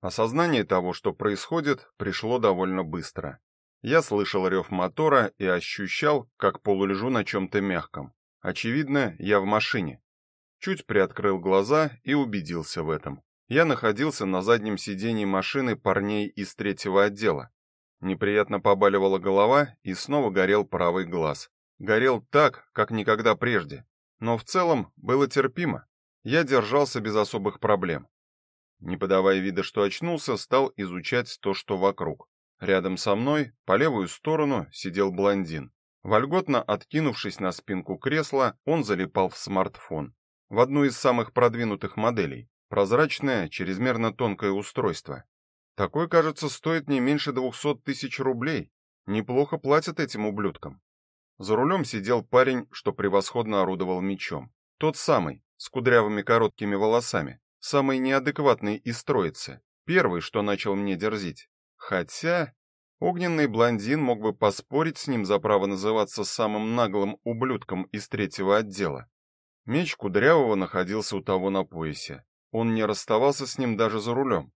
Осознание того, что происходит, пришло довольно быстро. Я слышал рев мотора и ощущал, как полулежу на чем то мягком. Очевидно, я в машине. Чуть приоткрыл глаза и убедился в этом. Я находился на заднем сиденье машины парней из третьего отдела. Неприятно побаливала голова и снова горел правый глаз. Горел так, как никогда прежде, но в целом было терпимо. Я держался без особых проблем. Не подавая вида, что очнулся, стал изучать то, что вокруг. Рядом со мной, по левую сторону, сидел блондин. Вольготно откинувшись на спинку кресла, он залипал в смартфон в одну из самых продвинутых моделей. Прозрачное, чрезмерно тонкое устройство. Такой, кажется, стоит не меньше 200 тысяч рублей. Неплохо платят этим ублюдкам. За рулем сидел парень, что превосходно орудовал мечом. Тот самый, с кудрявыми короткими волосами, самый неадекватный из троицы, первый, что начал мне дерзить. Хотя огненный блондин мог бы поспорить с ним за право называться самым наглым ублюдком из третьего отдела. Меч Кудрявого находился у того на поясе. Он не расставался с ним даже за рулем.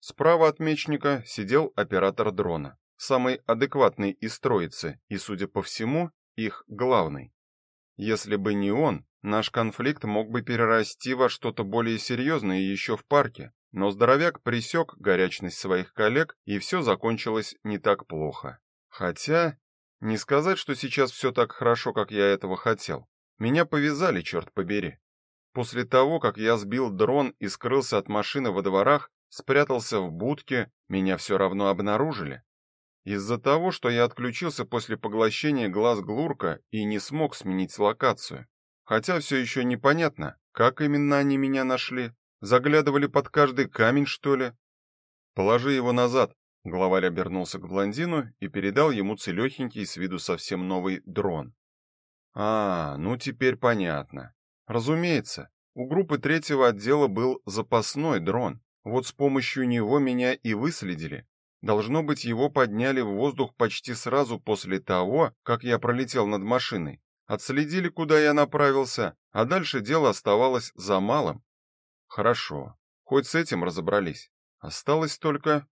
Справа от мечника сидел оператор дрона, самый адекватный из троицы и, судя по всему, их главный. Если бы не он, наш конфликт мог бы перерасти во что-то более серьезное еще в парке, но здоровяк пресек горячность своих коллег, и все закончилось не так плохо. Хотя, не сказать, что сейчас все так хорошо, как я этого хотел. Меня повязали, черт побери. После того, как я сбил дрон и скрылся от машины во дворах, спрятался в будке, меня все равно обнаружили. Из-за того, что я отключился после поглощения глаз Глурка и не смог сменить локацию. Хотя все еще непонятно, как именно они меня нашли. Заглядывали под каждый камень, что ли? Положи его назад. Главарь обернулся к блондину и передал ему целехенький с виду совсем новый дрон. А, ну теперь понятно. Разумеется, у группы третьего отдела был запасной дрон. Вот с помощью него меня и выследили. Должно быть, его подняли в воздух почти сразу после того, как я пролетел над машиной. Отследили, куда я направился, а дальше дело оставалось за малым. Хорошо, хоть с этим разобрались. Осталось только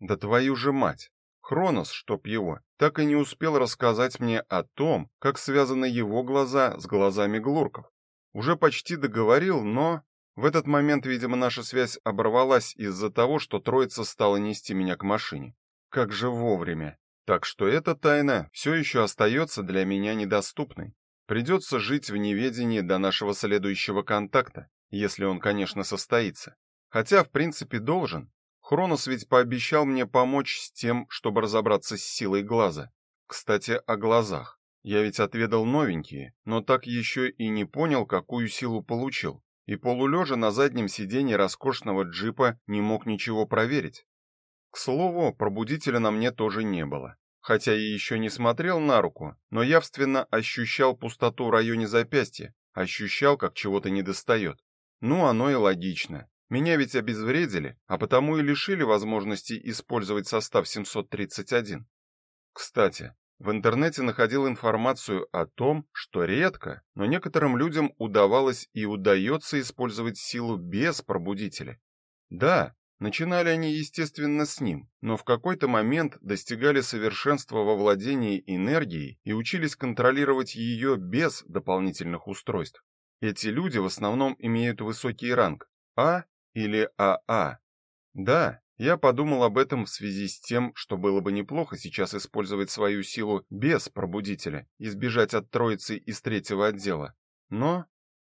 да твою же мать. Хронос, чтоб его, так и не успел рассказать мне о том, как связаны его глаза с глазами глурков. Уже почти договорил, но в этот момент, видимо, наша связь оборвалась из-за того, что троица стала нести меня к машине. Как же вовремя. Так что эта тайна все еще остается для меня недоступной. Придется жить в неведении до нашего следующего контакта, если он, конечно, состоится. Хотя, в принципе, должен. Хронос ведь пообещал мне помочь с тем, чтобы разобраться с силой глаза. Кстати, о глазах. Я ведь отведал новенькие, но так еще и не понял, какую силу получил. И полулежа на заднем сиденье роскошного джипа не мог ничего проверить. К слову, пробудителя на мне тоже не было. Хотя и еще не смотрел на руку, но явственно ощущал пустоту в районе запястья, ощущал, как чего-то недостает. Ну, оно и логично. Меня ведь обезвредили, а потому и лишили возможности использовать состав 731. Кстати, в интернете находил информацию о том, что редко, но некоторым людям удавалось и удается использовать силу без пробудителя. Да, начинали они, естественно, с ним, но в какой-то момент достигали совершенства во владении энергией и учились контролировать ее без дополнительных устройств. Эти люди в основном имеют высокий ранг А или АА. Да, я подумал об этом в связи с тем, что было бы неплохо сейчас использовать свою силу без пробудителя и сбежать от троицы из третьего отдела. Но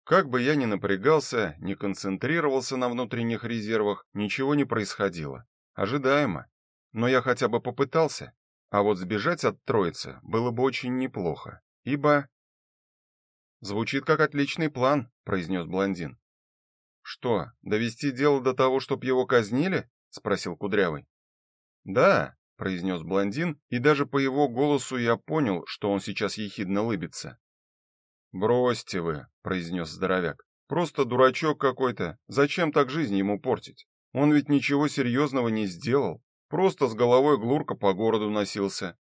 как бы я ни напрягался, ни концентрировался на внутренних резервах, ничего не происходило. Ожидаемо. Но я хотя бы попытался. А вот сбежать от троицы было бы очень неплохо, ибо Звучит как отличный план, произнес блондин. Что, довести дело до того, чтоб его казнили? Спросил Кудрявый. Да, произнес блондин, и даже по его голосу я понял, что он сейчас ехидно улыбится. Бросьте вы, произнес здоровяк. Просто дурачок какой-то. Зачем так жизнь ему портить? Он ведь ничего серьезного не сделал, просто с головой глурка по городу носился.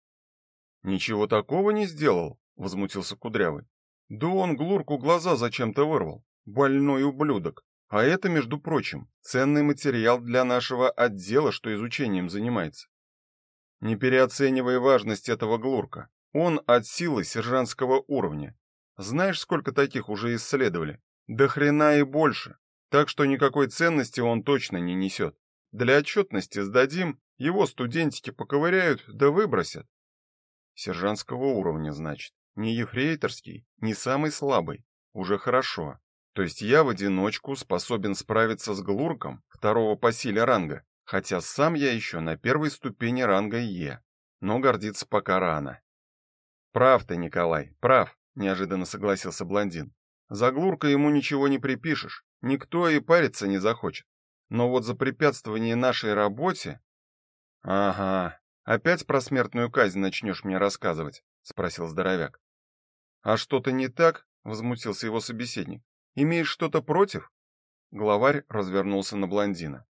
Ничего такого не сделал, возмутился Кудрявый. Да он глурку глаза зачем-то вырвал. Больной ублюдок. А это, между прочим, ценный материал для нашего отдела, что изучением занимается. Не переоценивай важность этого глурка. Он от силы сержантского уровня. Знаешь, сколько таких уже исследовали? До хрена и больше. Так что никакой ценности он точно не несет. Для отчетности сдадим, его студентики поковыряют да выбросят. Сержантского уровня, значит. Не ефрейторский, не самый слабый. Уже хорошо. То есть я в одиночку способен справиться с глурком второго по силе ранга, хотя сам я еще на первой ступени ранга Е. Но гордиться пока рано. Прав ты, Николай, прав, неожиданно согласился блондин. За глурка ему ничего не припишешь, никто и париться не захочет. Но вот за препятствование нашей работе Ага, опять про смертную казнь начнешь мне рассказывать, спросил здоровяк. А что-то не так? возмутился его собеседник. Имеешь что-то против? Главарь развернулся на блондина.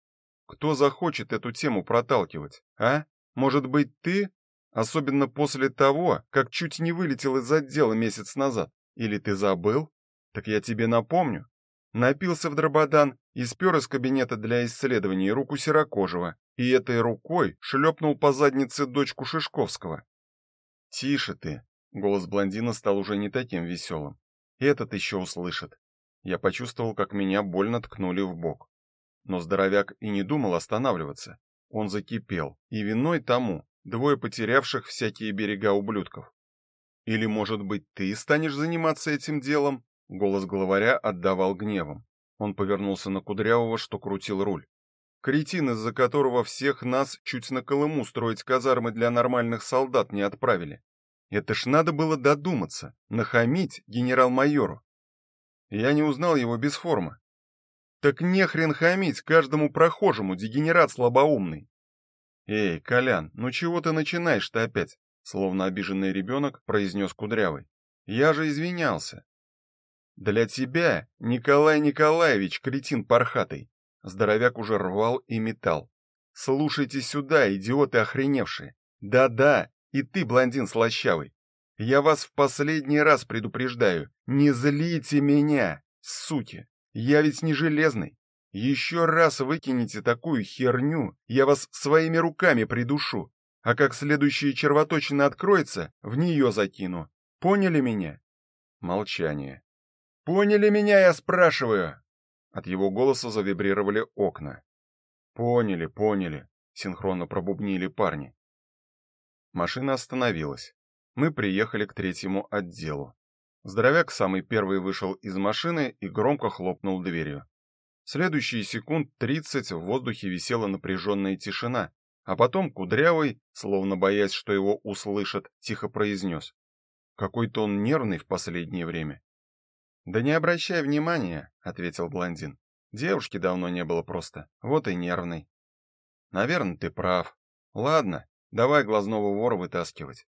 Кто захочет эту тему проталкивать, а? Может быть, ты? Особенно после того, как чуть не вылетел из отдела месяц назад. Или ты забыл? Так я тебе напомню. Напился в дрободан и спер из кабинета для исследований руку Серокожего, и этой рукой шлепнул по заднице дочку Шишковского. Тише ты. Голос блондина стал уже не таким веселым. Этот еще услышит. Я почувствовал, как меня больно ткнули в бок. Но здоровяк и не думал останавливаться. Он закипел, и виной тому двое потерявших всякие берега ублюдков. Или, может быть, ты станешь заниматься этим делом? Голос главаря отдавал гневом. Он повернулся на Кудрявого, что крутил руль. Кретин, из-за которого всех нас чуть на Колыму строить казармы для нормальных солдат не отправили. Это ж надо было додуматься, нахамить генерал-майору. Я не узнал его без формы. Так не хрен хамить каждому прохожему, дегенерат слабоумный. Эй, Колян, ну чего ты начинаешь-то опять? Словно обиженный ребенок, произнес Кудрявый. Я же извинялся. Для тебя, Николай Николаевич, кретин пархатый. Здоровяк уже рвал и метал. Слушайте сюда, идиоты охреневшие. Да-да, и ты, блондин слащавый. Я вас в последний раз предупреждаю, не злите меня, суки. Я ведь не железный. Еще раз выкинете такую херню, я вас своими руками придушу. А как следующая червоточина откроется, в нее закину. Поняли меня? Молчание. Поняли меня, я спрашиваю. От его голоса завибрировали окна. Поняли, поняли, синхронно пробубнили парни. Машина остановилась. Мы приехали к третьему отделу. Здоровяк самый первый вышел из машины и громко хлопнул дверью. Следующие секунд тридцать в воздухе висела напряженная тишина, а потом Кудрявый, словно боясь, что его услышат, тихо произнес. Какой-то он нервный в последнее время. Да не обращай внимания, ответил блондин. Девушки давно не было просто. Вот и нервный. Наверное, ты прав. Ладно, давай глазного вора вытаскивать.